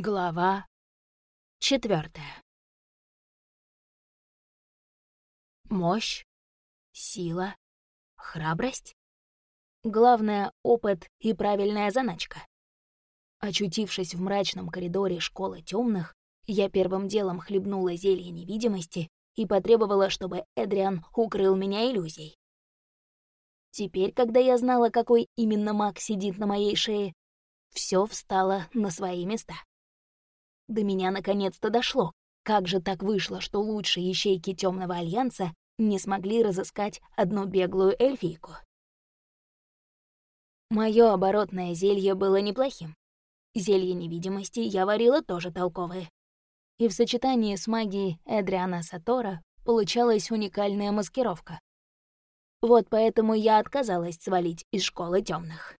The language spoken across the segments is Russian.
Глава четвертая. Мощь, сила, храбрость. Главное — опыт и правильная заначка. Очутившись в мрачном коридоре школы темных, я первым делом хлебнула зелье невидимости и потребовала, чтобы Эдриан укрыл меня иллюзией. Теперь, когда я знала, какой именно маг сидит на моей шее, все встало на свои места. До меня наконец-то дошло. Как же так вышло, что лучшие ищейки Темного Альянса не смогли разыскать одну беглую эльфийку? Моё оборотное зелье было неплохим. Зелье невидимости я варила тоже толковое. И в сочетании с магией Эдриана Сатора получалась уникальная маскировка. Вот поэтому я отказалась свалить из школы темных.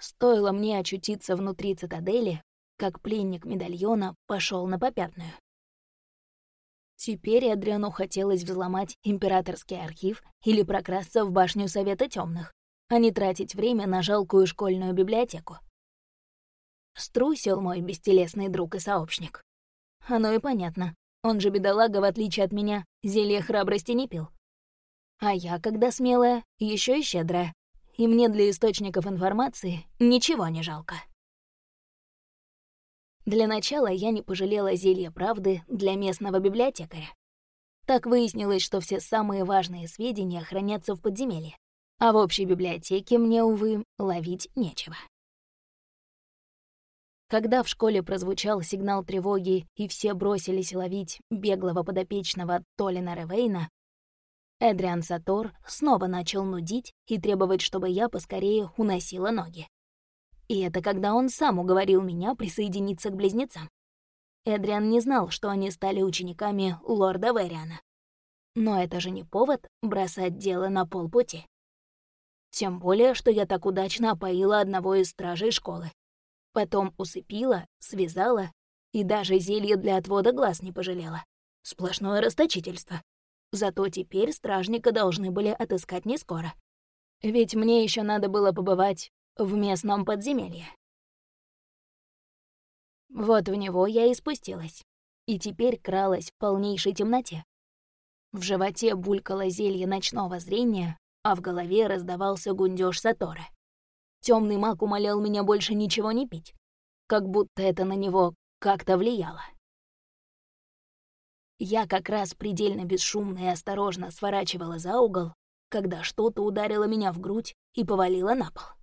Стоило мне очутиться внутри цитадели, как пленник медальона пошел на попятную. Теперь Адриану хотелось взломать императорский архив или прокрасться в башню Совета Темных, а не тратить время на жалкую школьную библиотеку. Струсил мой бестелесный друг и сообщник. Оно и понятно. Он же, бедолага, в отличие от меня, зелье храбрости не пил. А я, когда смелая, еще и щедрая. И мне для источников информации ничего не жалко. Для начала я не пожалела зелья правды для местного библиотекаря. Так выяснилось, что все самые важные сведения хранятся в подземелье, а в общей библиотеке мне, увы, ловить нечего. Когда в школе прозвучал сигнал тревоги и все бросились ловить беглого подопечного Толина Ревейна, Эдриан Сатор снова начал нудить и требовать, чтобы я поскорее уносила ноги. И это когда он сам уговорил меня присоединиться к близнецам. Эдриан не знал, что они стали учениками лорда Вериана. Но это же не повод бросать дело на полпути. Тем более, что я так удачно опоила одного из стражей школы. Потом усыпила, связала и даже зелье для отвода глаз не пожалела. Сплошное расточительство. Зато теперь стражника должны были отыскать не скоро. Ведь мне еще надо было побывать в местном подземелье. Вот в него я и спустилась, и теперь кралась в полнейшей темноте. В животе булькало зелье ночного зрения, а в голове раздавался гундёж Саторы. Темный маг умолял меня больше ничего не пить, как будто это на него как-то влияло. Я как раз предельно бесшумно и осторожно сворачивала за угол, когда что-то ударило меня в грудь и повалило на пол.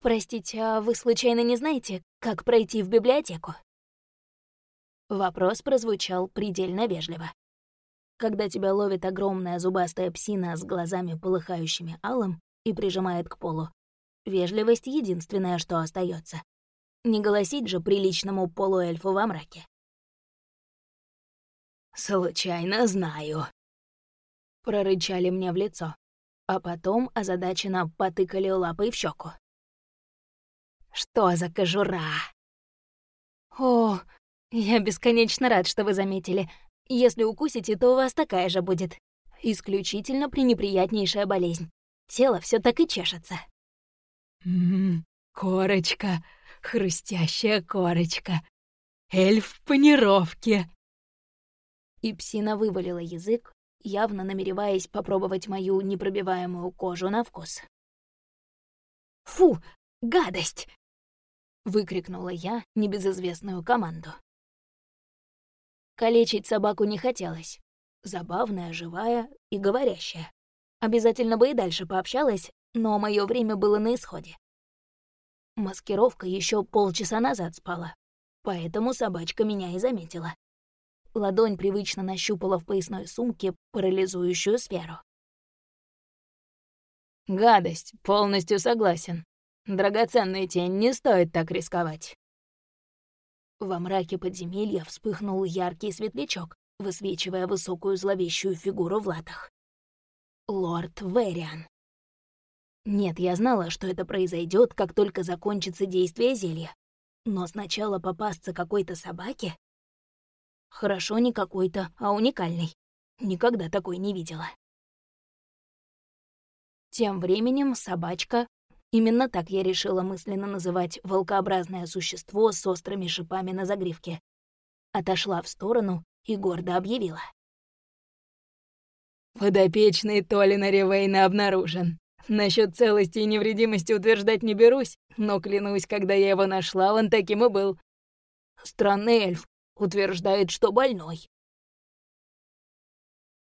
«Простите, а вы случайно не знаете, как пройти в библиотеку?» Вопрос прозвучал предельно вежливо. Когда тебя ловит огромная зубастая псина с глазами, полыхающими алым, и прижимает к полу, вежливость — единственное, что остается. Не голосить же приличному полуэльфу во мраке. «Случайно знаю», — прорычали мне в лицо, а потом озадаченно потыкали лапой в щеку. Что за кожура?» «О, я бесконечно рад, что вы заметили. Если укусите, то у вас такая же будет. Исключительно пренеприятнейшая болезнь. Тело все так и чешется». «Ммм, корочка, хрустящая корочка. Эльф в панировке». И псина вывалила язык, явно намереваясь попробовать мою непробиваемую кожу на вкус. «Фу, гадость!» Выкрикнула я небезызвестную команду. Калечить собаку не хотелось. Забавная, живая и говорящая. Обязательно бы и дальше пообщалась, но мое время было на исходе. Маскировка еще полчаса назад спала, поэтому собачка меня и заметила. Ладонь привычно нащупала в поясной сумке парализующую сферу. «Гадость, полностью согласен», Драгоценный тень, не стоит так рисковать. Во мраке подземелья вспыхнул яркий светлячок, высвечивая высокую зловещую фигуру в латах. Лорд Вериан. Нет, я знала, что это произойдет, как только закончится действие зелья. Но сначала попасться какой-то собаке? Хорошо не какой-то, а уникальный. Никогда такой не видела. Тем временем собачка, Именно так я решила мысленно называть волкообразное существо с острыми шипами на загривке. Отошла в сторону и гордо объявила. «Подопечный Толина Ривейна обнаружен. Насчет целости и невредимости утверждать не берусь, но клянусь, когда я его нашла, он таким и был. Странный эльф утверждает, что больной».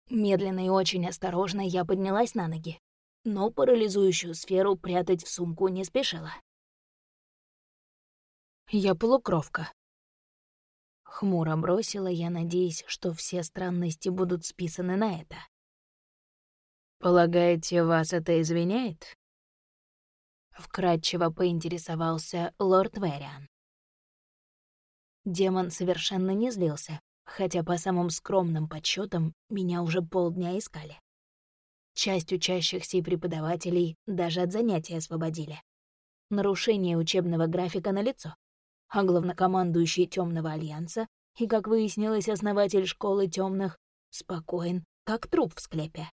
Медленно и очень осторожно я поднялась на ноги, но парализующую сферу прятать в сумку не спешила. «Я полукровка». Хмуро бросила я, надеясь, что все странности будут списаны на это. «Полагаете, вас это извиняет?» Вкратчиво поинтересовался лорд Вериан. Демон совершенно не злился, хотя по самым скромным подсчетам меня уже полдня искали. Часть учащихся и преподавателей даже от занятий освободили. Нарушение учебного графика налицо, а главнокомандующий Темного Альянса и, как выяснилось, основатель школы темных спокоен, как труп в склепе.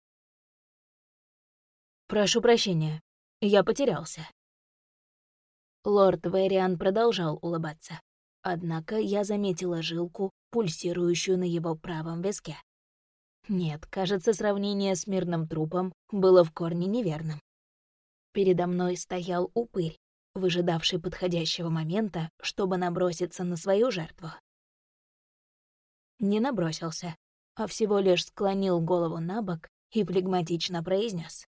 «Прошу прощения, я потерялся». Лорд Вериан продолжал улыбаться, однако я заметила жилку, пульсирующую на его правом виске. Нет, кажется, сравнение с мирным трупом было в корне неверным. Передо мной стоял упырь, выжидавший подходящего момента, чтобы наброситься на свою жертву. Не набросился, а всего лишь склонил голову на бок и флегматично произнес: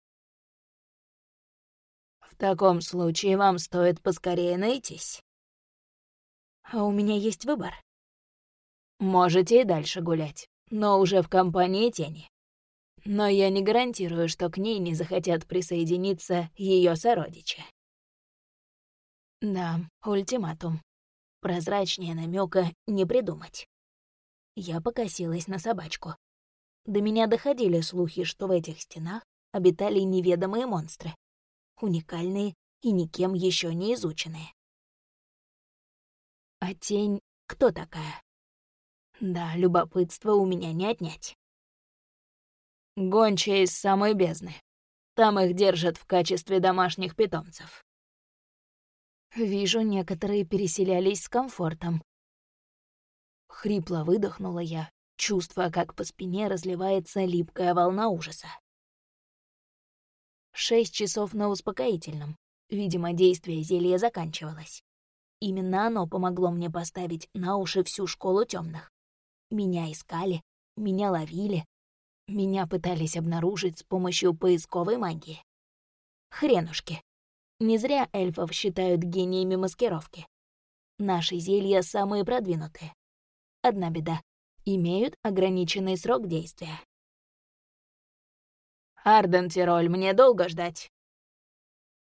«В таком случае вам стоит поскорее найтись». «А у меня есть выбор». «Можете и дальше гулять но уже в компании тени. Но я не гарантирую, что к ней не захотят присоединиться ее сородичи. Да, ультиматум. Прозрачнее намека не придумать. Я покосилась на собачку. До меня доходили слухи, что в этих стенах обитали неведомые монстры. Уникальные и никем еще не изученные. А тень кто такая? Да, любопытство у меня не отнять. Гончая из самой бездны. Там их держат в качестве домашних питомцев. Вижу, некоторые переселялись с комфортом. Хрипло выдохнула я, чувствуя, как по спине разливается липкая волна ужаса. Шесть часов на успокоительном. Видимо, действие зелья заканчивалось. Именно оно помогло мне поставить на уши всю школу темных. Меня искали, меня ловили, меня пытались обнаружить с помощью поисковой магии. Хренушки. Не зря эльфов считают гениями маскировки. Наши зелья самые продвинутые. Одна беда — имеют ограниченный срок действия. «Арден Тироль, мне долго ждать?»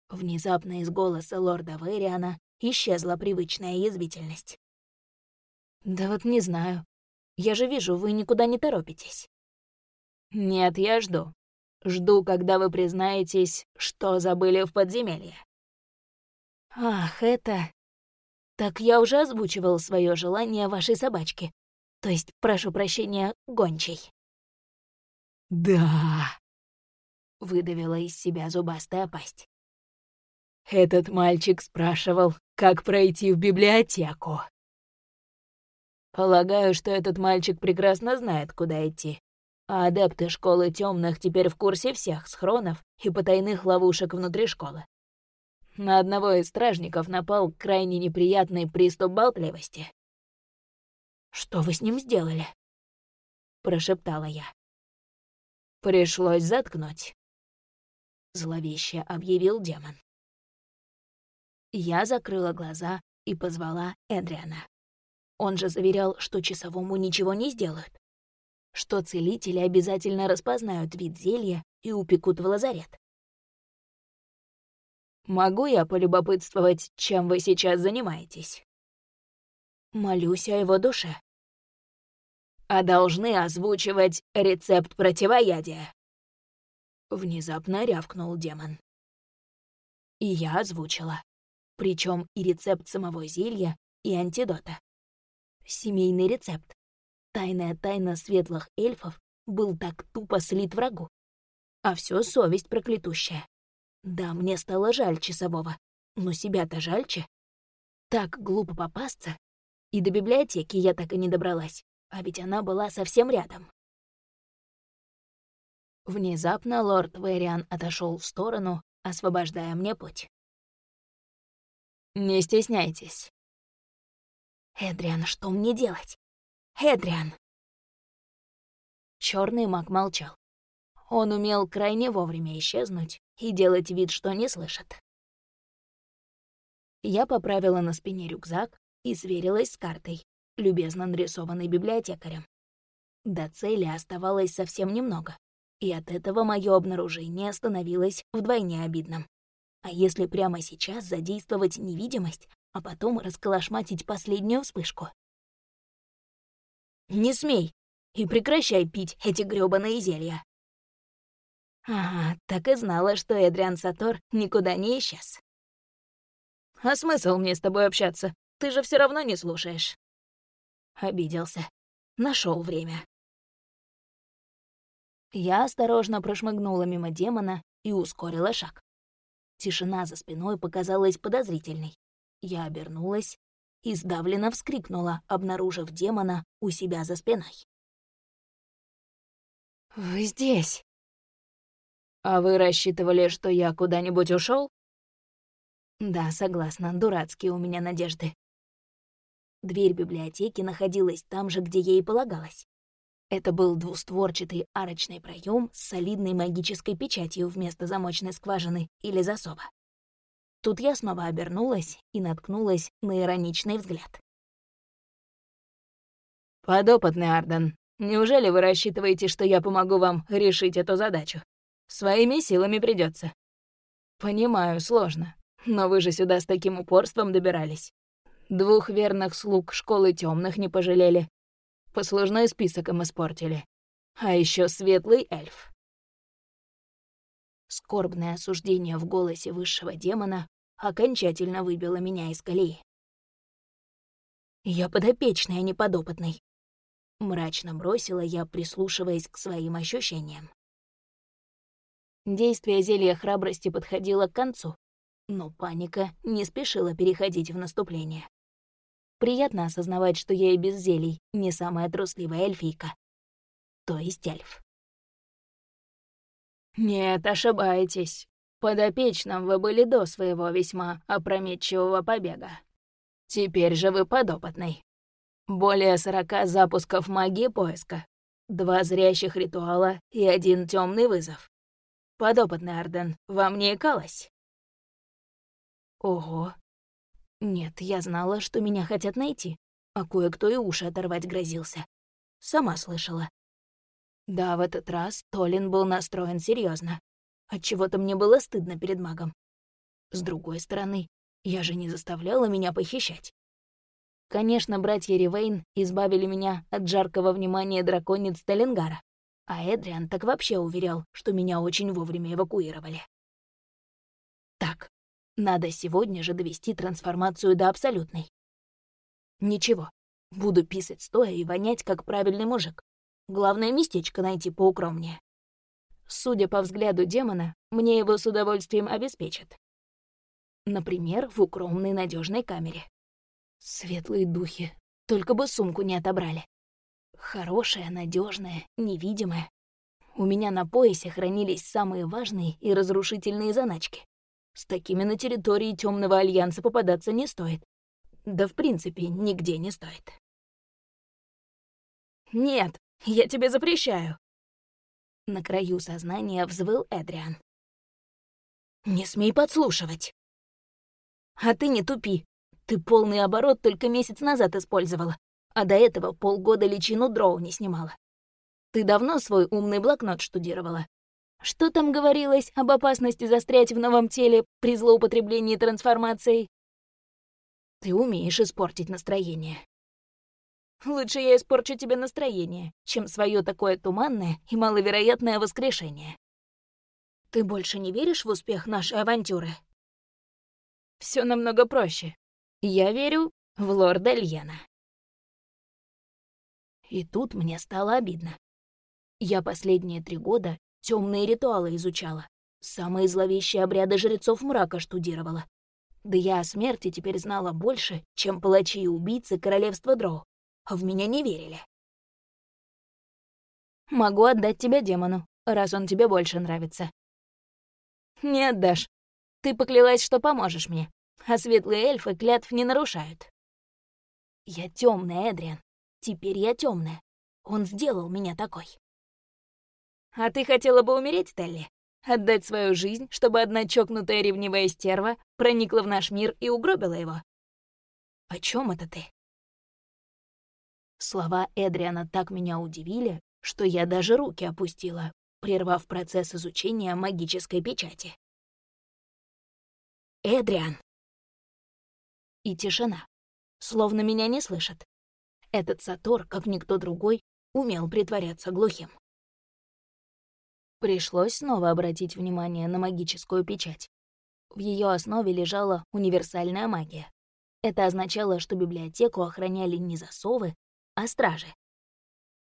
Внезапно из голоса лорда Вэриана исчезла привычная язвительность. «Да вот не знаю. Я же вижу, вы никуда не торопитесь». «Нет, я жду. Жду, когда вы признаетесь, что забыли в подземелье». «Ах, это...» «Так я уже озвучивал свое желание вашей собачке. То есть, прошу прощения, гончей». «Да...» — выдавила из себя зубастая пасть. «Этот мальчик спрашивал, как пройти в библиотеку». Полагаю, что этот мальчик прекрасно знает, куда идти. А адепты школы темных теперь в курсе всех схронов и потайных ловушек внутри школы. На одного из стражников напал крайне неприятный приступ болтливости. «Что вы с ним сделали?» — прошептала я. «Пришлось заткнуть», — зловеще объявил демон. Я закрыла глаза и позвала Эдриана. Он же заверял, что часовому ничего не сделают. Что целители обязательно распознают вид зелья и упекут в лазарет. «Могу я полюбопытствовать, чем вы сейчас занимаетесь?» Молюсь о его душе. «А должны озвучивать рецепт противоядия?» Внезапно рявкнул демон. И я озвучила. Причем и рецепт самого зелья, и антидота. Семейный рецепт. Тайная тайна светлых эльфов был так тупо слит врагу. А все совесть проклятущая. Да, мне стало жаль часового, но себя-то жальче. Так глупо попасться. И до библиотеки я так и не добралась, а ведь она была совсем рядом. Внезапно лорд Вэриан отошел в сторону, освобождая мне путь. «Не стесняйтесь». «Эдриан, что мне делать? Эдриан!» Черный маг молчал. Он умел крайне вовремя исчезнуть и делать вид, что не слышит. Я поправила на спине рюкзак и сверилась с картой, любезно нарисованной библиотекарем. До цели оставалось совсем немного, и от этого мое обнаружение становилось вдвойне обидным. А если прямо сейчас задействовать невидимость, а потом расколошматить последнюю вспышку? «Не смей! И прекращай пить эти грёбаные зелья!» Ага, так и знала, что Эдриан Сатор никуда не исчез. «А смысл мне с тобой общаться? Ты же все равно не слушаешь». Обиделся. Нашел время. Я осторожно прошмыгнула мимо демона и ускорила шаг. Тишина за спиной показалась подозрительной. Я обернулась и сдавленно вскрикнула, обнаружив демона у себя за спиной. «Вы здесь?» «А вы рассчитывали, что я куда-нибудь ушел? Да, согласна, дурацкие у меня надежды. Дверь библиотеки находилась там же, где ей полагалось. Это был двустворчатый арочный проем с солидной магической печатью вместо замочной скважины или засова. Тут я снова обернулась и наткнулась на ироничный взгляд. «Подопытный Арден, неужели вы рассчитываете, что я помогу вам решить эту задачу?» Своими силами придется. Понимаю, сложно. Но вы же сюда с таким упорством добирались. Двух верных слуг школы темных не пожалели. Послужной список им испортили. А еще светлый эльф. Скорбное осуждение в голосе высшего демона окончательно выбило меня из колеи. «Я подопечный, а не подопытный», — мрачно бросила я, прислушиваясь к своим ощущениям. Действие зелья храбрости подходило к концу, но паника не спешила переходить в наступление. Приятно осознавать, что я и без зелий не самая трусливая эльфийка. То есть эльф. «Нет, ошибаетесь. Подопечным вы были до своего весьма опрометчивого побега. Теперь же вы подопытный. Более сорока запусков магии поиска, два зрящих ритуала и один темный вызов. Подопытный Арден, вам не икалось?» «Ого. Нет, я знала, что меня хотят найти, а кое-кто и уши оторвать грозился. Сама слышала. Да, в этот раз Толин был настроен серьезно. Отчего-то мне было стыдно перед магом. С другой стороны, я же не заставляла меня похищать. Конечно, братья Ривейн избавили меня от жаркого внимания драконец Талингара. А Эдриан так вообще уверял, что меня очень вовремя эвакуировали. Так, надо сегодня же довести трансформацию до абсолютной. Ничего, буду писать стоя и вонять, как правильный мужик. Главное, местечко найти поукромнее. Судя по взгляду демона, мне его с удовольствием обеспечат. Например, в укромной надежной камере. Светлые духи, только бы сумку не отобрали. Хорошая, надежная, невидимая. У меня на поясе хранились самые важные и разрушительные заначки. С такими на территории Темного Альянса попадаться не стоит. Да, в принципе, нигде не стоит. «Нет, я тебе запрещаю!» На краю сознания взвыл Эдриан. «Не смей подслушивать!» «А ты не тупи. Ты полный оборот только месяц назад использовала а до этого полгода личину дроу не снимала. Ты давно свой умный блокнот штудировала? Что там говорилось об опасности застрять в новом теле при злоупотреблении трансформацией? Ты умеешь испортить настроение. Лучше я испорчу тебе настроение, чем свое такое туманное и маловероятное воскрешение. Ты больше не веришь в успех нашей авантюры? Все намного проще. Я верю в лорда Льена. И тут мне стало обидно. Я последние три года темные ритуалы изучала, Самые зловещие обряды жрецов мрака штудировала. Да я о смерти теперь знала больше, чем палачи и убийцы королевства Дроу. В меня не верили. Могу отдать тебя демону, раз он тебе больше нравится. Не отдашь. Ты поклялась, что поможешь мне, а светлые эльфы клятв не нарушают. Я темная, Эдриан. Теперь я темная. Он сделал меня такой. А ты хотела бы умереть, Телли? Отдать свою жизнь, чтобы одна чокнутая ревнивая стерва проникла в наш мир и угробила его? О чем это ты? Слова Эдриана так меня удивили, что я даже руки опустила, прервав процесс изучения магической печати. «Эдриан!» И тишина, словно меня не слышат. Этот Сатор, как никто другой, умел притворяться глухим. Пришлось снова обратить внимание на магическую печать. В ее основе лежала универсальная магия. Это означало, что библиотеку охраняли не засовы, а стражи.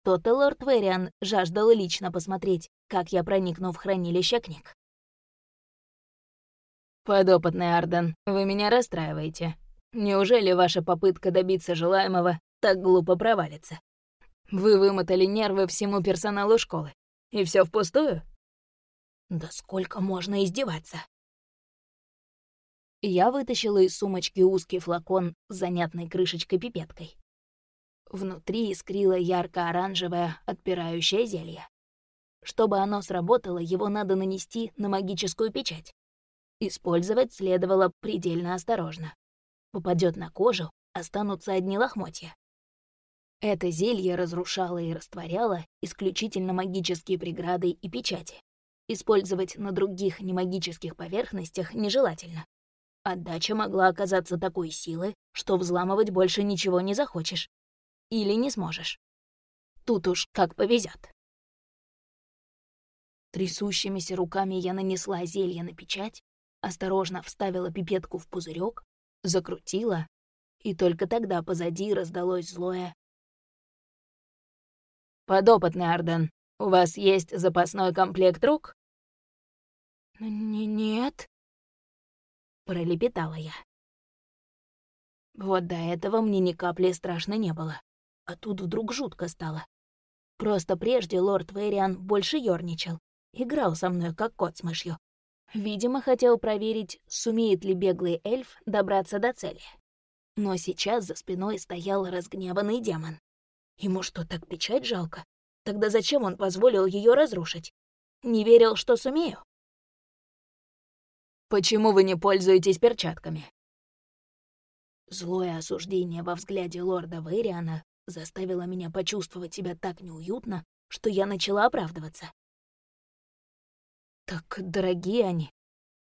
Тот-то лорд Вериан жаждал лично посмотреть, как я проникну в хранилище книг. «Подопытный Арден, вы меня расстраиваете. Неужели ваша попытка добиться желаемого так глупо провалится? Вы вымотали нервы всему персоналу школы. И все впустую?» «Да сколько можно издеваться?» Я вытащила из сумочки узкий флакон с занятной крышечкой-пипеткой. Внутри искрило ярко-оранжевое отпирающее зелье. Чтобы оно сработало, его надо нанести на магическую печать. Использовать следовало предельно осторожно. Попадет на кожу, останутся одни лохмотья. Это зелье разрушало и растворяло исключительно магические преграды и печати. Использовать на других немагических поверхностях нежелательно. Отдача могла оказаться такой силы, что взламывать больше ничего не захочешь или не сможешь. Тут уж как повезет. Трясущимися руками я нанесла зелье на печать, осторожно вставила пипетку в пузырек, закрутила, и только тогда позади раздалось злое. «Подопытный Арден, у вас есть запасной комплект рук?» «Нет», — пролепетала я. Вот до этого мне ни капли страшно не было а тут вдруг жутко стало. Просто прежде лорд Вэриан больше ёрничал, играл со мной, как кот с мышью. Видимо, хотел проверить, сумеет ли беглый эльф добраться до цели. Но сейчас за спиной стоял разгневанный демон. Ему что, так печать жалко? Тогда зачем он позволил ее разрушить? Не верил, что сумею? «Почему вы не пользуетесь перчатками?» Злое осуждение во взгляде лорда Вэриана заставила меня почувствовать себя так неуютно, что я начала оправдываться. Так дорогие они.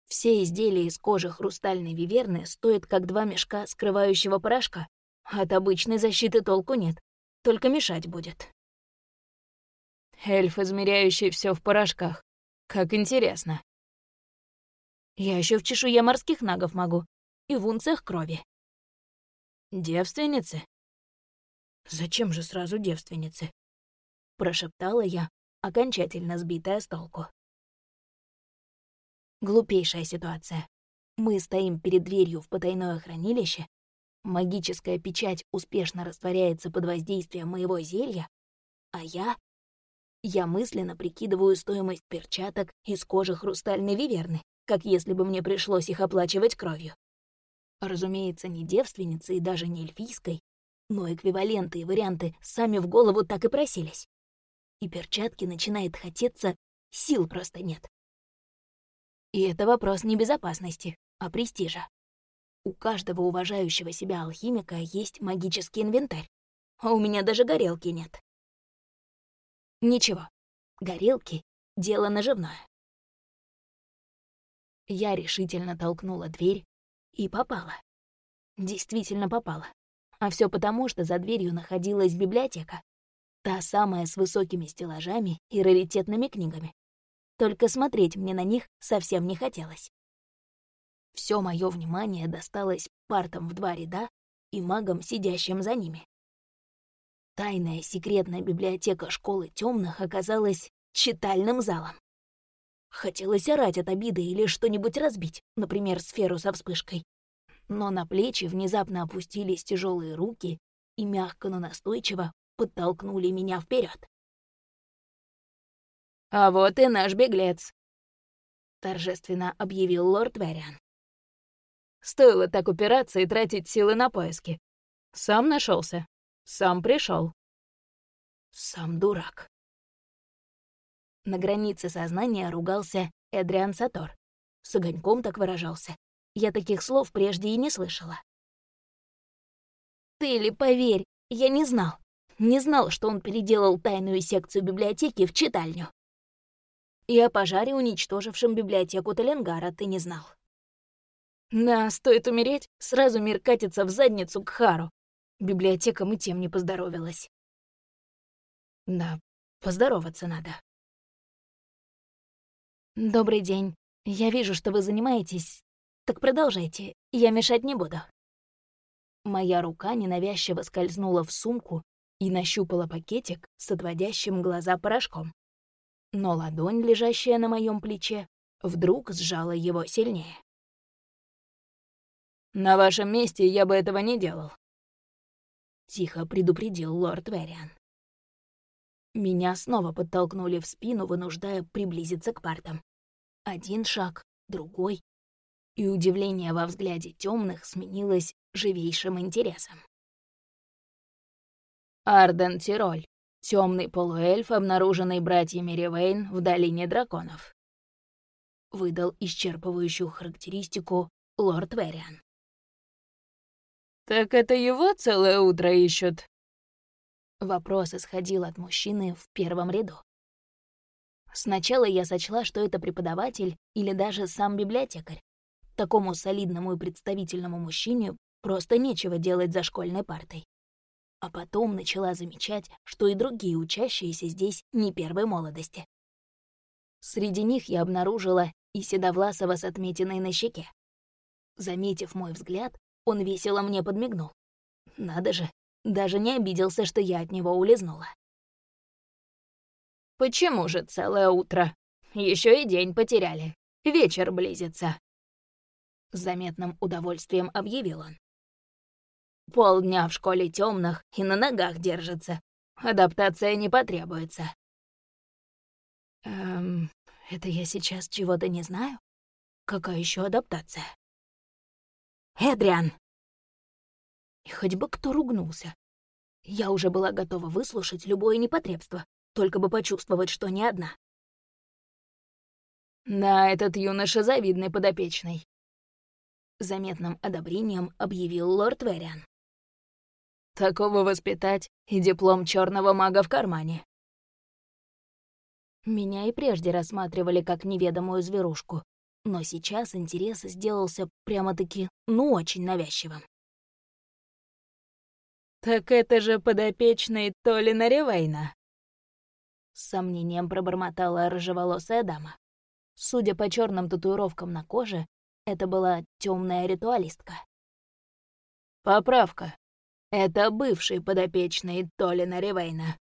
Все изделия из кожи хрустальной виверны стоят как два мешка скрывающего порошка. От обычной защиты толку нет, только мешать будет. Эльф, измеряющий все в порошках. Как интересно. Я еще в чешуе морских нагов могу и в унциях крови. Девственницы? «Зачем же сразу девственницы?» — прошептала я, окончательно сбитая с толку. Глупейшая ситуация. Мы стоим перед дверью в потайное хранилище, магическая печать успешно растворяется под воздействием моего зелья, а я... Я мысленно прикидываю стоимость перчаток из кожи хрустальной виверны, как если бы мне пришлось их оплачивать кровью. Разумеется, не девственницы и даже не эльфийской, но эквиваленты и варианты сами в голову так и просились. И перчатки начинает хотеться, сил просто нет. И это вопрос не безопасности, а престижа. У каждого уважающего себя алхимика есть магический инвентарь, а у меня даже горелки нет. Ничего, горелки — дело наживное. Я решительно толкнула дверь и попала. Действительно попала. А все потому, что за дверью находилась библиотека. Та самая с высокими стеллажами и раритетными книгами. Только смотреть мне на них совсем не хотелось. Все мое внимание досталось партам в два ряда и магам, сидящим за ними. Тайная секретная библиотека школы темных оказалась читальным залом. Хотелось орать от обиды или что-нибудь разбить, например, сферу со вспышкой. Но на плечи внезапно опустились тяжелые руки и мягко, но настойчиво подтолкнули меня вперед. «А вот и наш беглец», — торжественно объявил лорд Вериан. «Стоило так упираться и тратить силы на поиски. Сам нашелся, сам пришел. Сам дурак. На границе сознания ругался Эдриан Сатор. С огоньком так выражался. Я таких слов прежде и не слышала. Ты ли поверь, я не знал. Не знал, что он переделал тайную секцию библиотеки в читальню. И о пожаре, уничтожившем библиотеку Таленгара, ты не знал. Да, стоит умереть, сразу мир катится в задницу к Хару. Библиотека и тем не поздоровилась. Да, поздороваться надо. Добрый день. Я вижу, что вы занимаетесь. Так продолжайте, я мешать не буду. Моя рука ненавязчиво скользнула в сумку и нащупала пакетик с отводящим глаза порошком но ладонь, лежащая на моем плече, вдруг сжала его сильнее. «На вашем месте я бы этого не делал», — тихо предупредил лорд Вериан. Меня снова подтолкнули в спину, вынуждая приблизиться к партам. Один шаг, другой, и удивление во взгляде темных сменилось живейшим интересом. Арден Тироль, Темный полуэльф, обнаруженный братьями Ривейн в Долине Драконов. Выдал исчерпывающую характеристику лорд Вериан. «Так это его целое утро ищут?» Вопрос исходил от мужчины в первом ряду. Сначала я сочла, что это преподаватель или даже сам библиотекарь. Такому солидному и представительному мужчине просто нечего делать за школьной партой. А потом начала замечать, что и другие учащиеся здесь не первой молодости. Среди них я обнаружила и Седовласова с отметиной на щеке. Заметив мой взгляд, он весело мне подмигнул. Надо же, даже не обиделся, что я от него улизнула. «Почему же целое утро? Еще и день потеряли. Вечер близится», — с заметным удовольствием объявил он. Полдня в школе темных и на ногах держится. Адаптация не потребуется. Эм, это я сейчас чего-то не знаю? Какая еще адаптация? Эдриан! И хоть бы кто ругнулся. Я уже была готова выслушать любое непотребство, только бы почувствовать, что не одна. Да, этот юноша завидный подопечный. Заметным одобрением объявил лорд Вериан. Такого воспитать и диплом черного мага в кармане. Меня и прежде рассматривали как неведомую зверушку, но сейчас интерес сделался прямо-таки, ну, очень навязчивым. «Так это же подопечный Толина Ривейна!» С сомнением пробормотала рыжеволосая дама. Судя по черным татуировкам на коже, это была темная ритуалистка. «Поправка. Это бывший подопечный Толина Ривейна.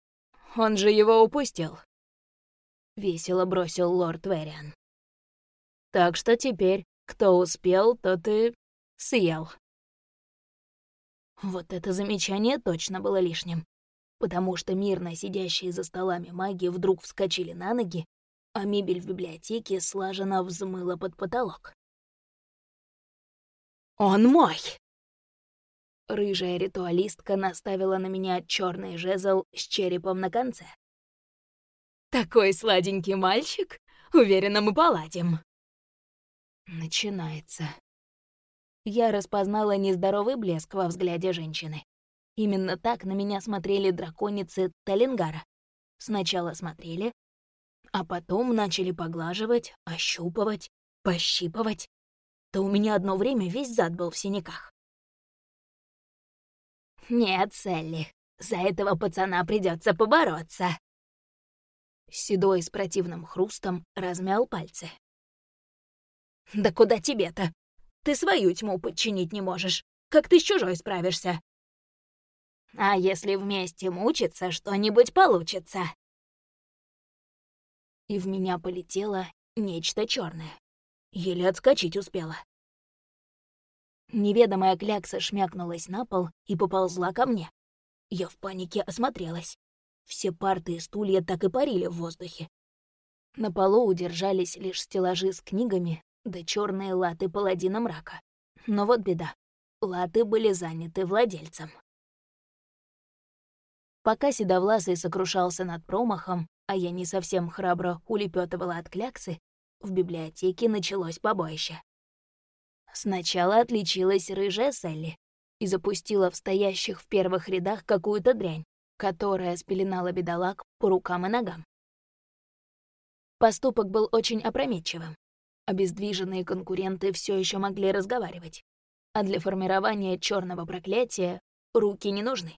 Он же его упустил. Весело бросил лорд Вериан. Так что теперь, кто успел, тот и съел. Вот это замечание точно было лишним, потому что мирно сидящие за столами маги вдруг вскочили на ноги, а мебель в библиотеке слаженно взмыла под потолок. «Он мой!» Рыжая ритуалистка наставила на меня черный жезл с черепом на конце. «Такой сладенький мальчик? Уверена, мы поладим». Начинается. Я распознала нездоровый блеск во взгляде женщины. Именно так на меня смотрели драконицы Талингара. Сначала смотрели, а потом начали поглаживать, ощупывать, пощипывать. То у меня одно время весь зад был в синяках. «Нет, Селли, за этого пацана придется побороться». Седой с противным хрустом размял пальцы. «Да куда тебе-то? Ты свою тьму подчинить не можешь. Как ты с чужой справишься?» «А если вместе мучиться, что-нибудь получится?» И в меня полетела нечто черное. Еле отскочить успела. Неведомая клякса шмякнулась на пол и поползла ко мне. Я в панике осмотрелась. Все парты и стулья так и парили в воздухе. На полу удержались лишь стеллажи с книгами да черные латы паладина мрака. Но вот беда. Латы были заняты владельцем. Пока Седовласый сокрушался над промахом, а я не совсем храбро улепетывала от кляксы, в библиотеке началось побоище. Сначала отличилась рыжая Селли и запустила в стоящих в первых рядах какую-то дрянь, которая спеленала бедолаг по рукам и ногам. Поступок был очень опрометчивым. Обездвиженные конкуренты все еще могли разговаривать, а для формирования черного проклятия руки не нужны.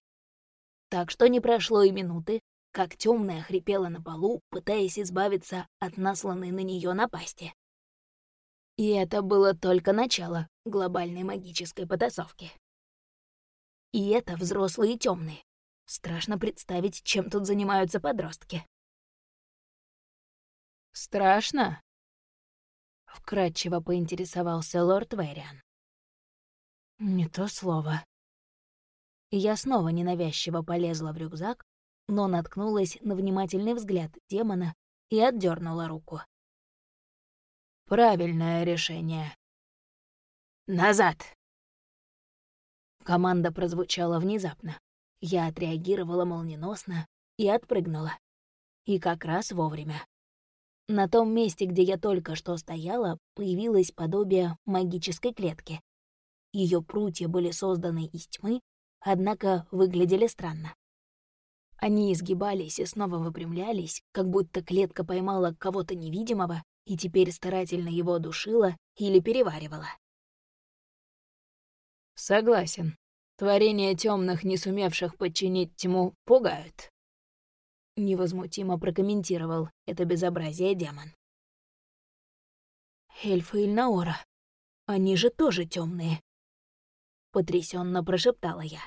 Так что не прошло и минуты, как темная хрипела на полу, пытаясь избавиться от насланной на нее напасти. И это было только начало глобальной магической потасовки. И это взрослые темные. Страшно представить, чем тут занимаются подростки. «Страшно?» — вкратчиво поинтересовался лорд Вэриан. «Не то слово». Я снова ненавязчиво полезла в рюкзак, но наткнулась на внимательный взгляд демона и отдернула руку. Правильное решение. Назад! Команда прозвучала внезапно. Я отреагировала молниеносно и отпрыгнула. И как раз вовремя. На том месте, где я только что стояла, появилось подобие магической клетки. Ее прутья были созданы из тьмы, однако выглядели странно. Они изгибались и снова выпрямлялись, как будто клетка поймала кого-то невидимого и теперь старательно его душила или переваривала. Согласен. Творения темных, не сумевших подчинить тьму, пугают. Невозмутимо прокомментировал это безобразие демон. Эльфы Ильнаора, они же тоже темные. Потрясенно прошептала я.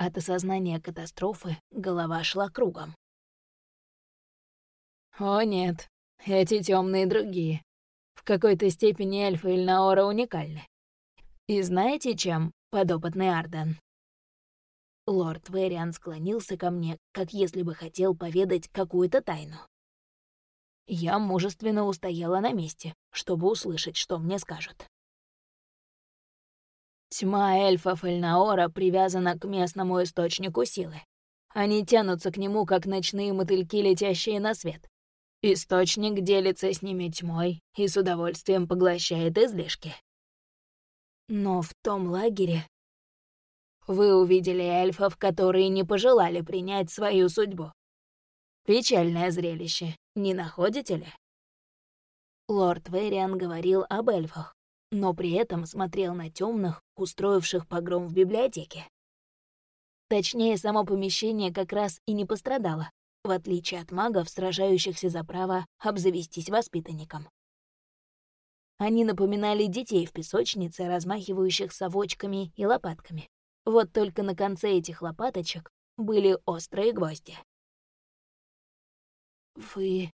От осознания катастрофы голова шла кругом. «О нет, эти темные другие. В какой-то степени эльфы Ильнаора уникальны. И знаете, чем подопытный Арден?» Лорд Вэриан склонился ко мне, как если бы хотел поведать какую-то тайну. Я мужественно устояла на месте, чтобы услышать, что мне скажут. Тьма эльфов Эльнаора привязана к местному источнику силы. Они тянутся к нему, как ночные мотыльки, летящие на свет. Источник делится с ними тьмой и с удовольствием поглощает излишки. Но в том лагере вы увидели эльфов, которые не пожелали принять свою судьбу. Печальное зрелище, не находите ли? Лорд Вэриан говорил об эльфах, но при этом смотрел на темных, устроивших погром в библиотеке. Точнее, само помещение как раз и не пострадало, в отличие от магов, сражающихся за право обзавестись воспитанником. Они напоминали детей в песочнице, размахивающих совочками и лопатками. Вот только на конце этих лопаточек были острые гвозди. «Вы...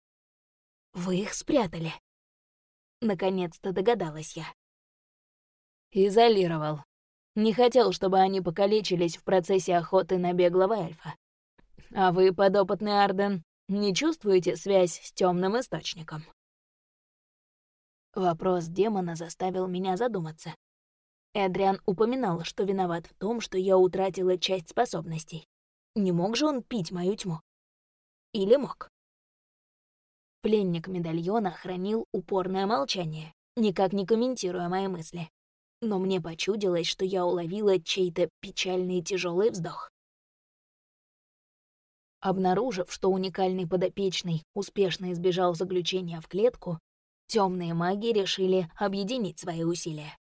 вы их спрятали?» Наконец-то догадалась я. Изолировал. Не хотел, чтобы они покалечились в процессе охоты на беглого эльфа. А вы, подопытный Арден, не чувствуете связь с темным источником? Вопрос демона заставил меня задуматься. Эдриан упоминал, что виноват в том, что я утратила часть способностей. Не мог же он пить мою тьму? Или мог? Пленник медальона хранил упорное молчание, никак не комментируя мои мысли. Но мне почудилось, что я уловила чей-то печальный тяжелый вздох. Обнаружив, что уникальный подопечный успешно избежал заключения в клетку, темные маги решили объединить свои усилия.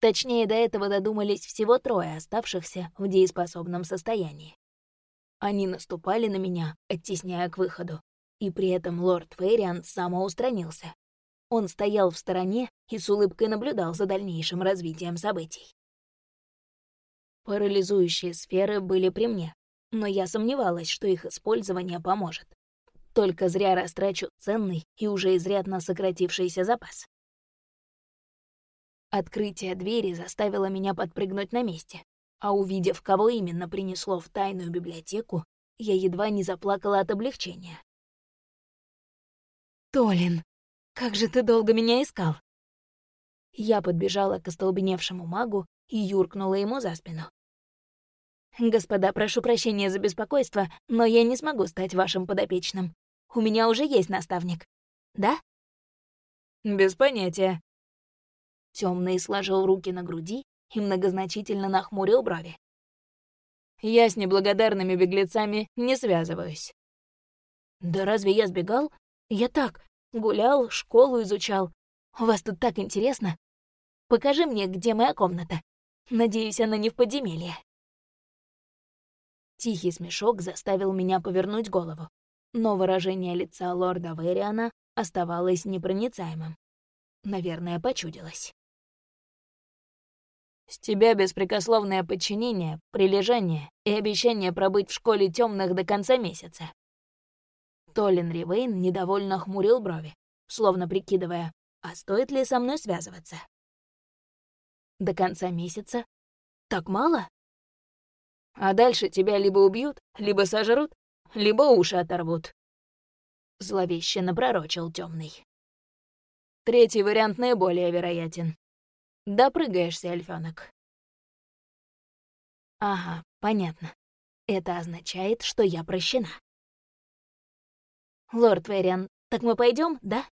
Точнее, до этого додумались всего трое оставшихся в дееспособном состоянии. Они наступали на меня, оттесняя к выходу, и при этом лорд Фейриан самоустранился. Он стоял в стороне и с улыбкой наблюдал за дальнейшим развитием событий. Парализующие сферы были при мне, но я сомневалась, что их использование поможет. Только зря растрачу ценный и уже изрядно сократившийся запас. Открытие двери заставило меня подпрыгнуть на месте, а увидев, кого именно принесло в тайную библиотеку, я едва не заплакала от облегчения. «Толин, как же ты долго меня искал!» Я подбежала к остолбеневшему магу и юркнула ему за спину. «Господа, прошу прощения за беспокойство, но я не смогу стать вашим подопечным. У меня уже есть наставник. Да?» «Без понятия». Темный сложил руки на груди и многозначительно нахмурил брови. «Я с неблагодарными беглецами не связываюсь». «Да разве я сбегал? Я так, гулял, школу изучал. У вас тут так интересно. Покажи мне, где моя комната. Надеюсь, она не в подземелье». Тихий смешок заставил меня повернуть голову, но выражение лица лорда Вериана оставалось непроницаемым. Наверное, почудилось. «С тебя беспрекословное подчинение, прилежание и обещание пробыть в школе темных до конца месяца». Толин Ривейн недовольно хмурил брови, словно прикидывая, а стоит ли со мной связываться. До конца месяца? Так мало? А дальше тебя либо убьют, либо сожрут, либо уши оторвут. Зловеще напророчил темный. Третий вариант наиболее вероятен. Допрыгаешься, эльфёнок. Ага, понятно. Это означает, что я прощена. Лорд Вериан, так мы пойдем, да?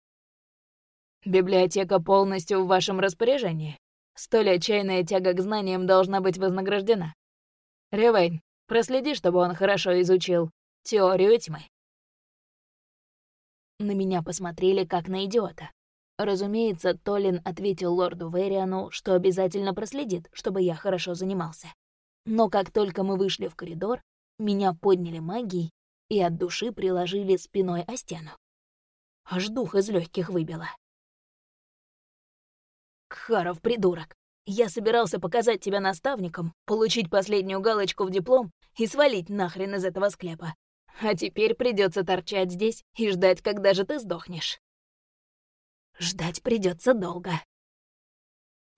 Библиотека полностью в вашем распоряжении. Столь отчаянная тяга к знаниям должна быть вознаграждена. Ревейн, проследи, чтобы он хорошо изучил теорию тьмы. На меня посмотрели как на идиота. Разумеется, Толин ответил лорду Вериану, что обязательно проследит, чтобы я хорошо занимался. Но как только мы вышли в коридор, меня подняли магией и от души приложили спиной о стену. Аж дух из легких выбило. Кхаров, придурок. Я собирался показать тебя наставникам, получить последнюю галочку в диплом и свалить нахрен из этого склепа. А теперь придется торчать здесь и ждать, когда же ты сдохнешь. Ждать придется долго.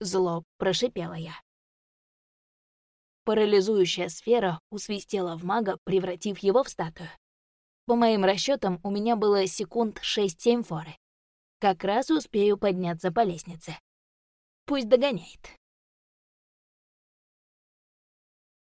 Зло прошипела я. Парализующая сфера усвистела в мага, превратив его в статую. По моим расчетам, у меня было секунд 6-7 форы. Как раз успею подняться по лестнице. Пусть догоняет.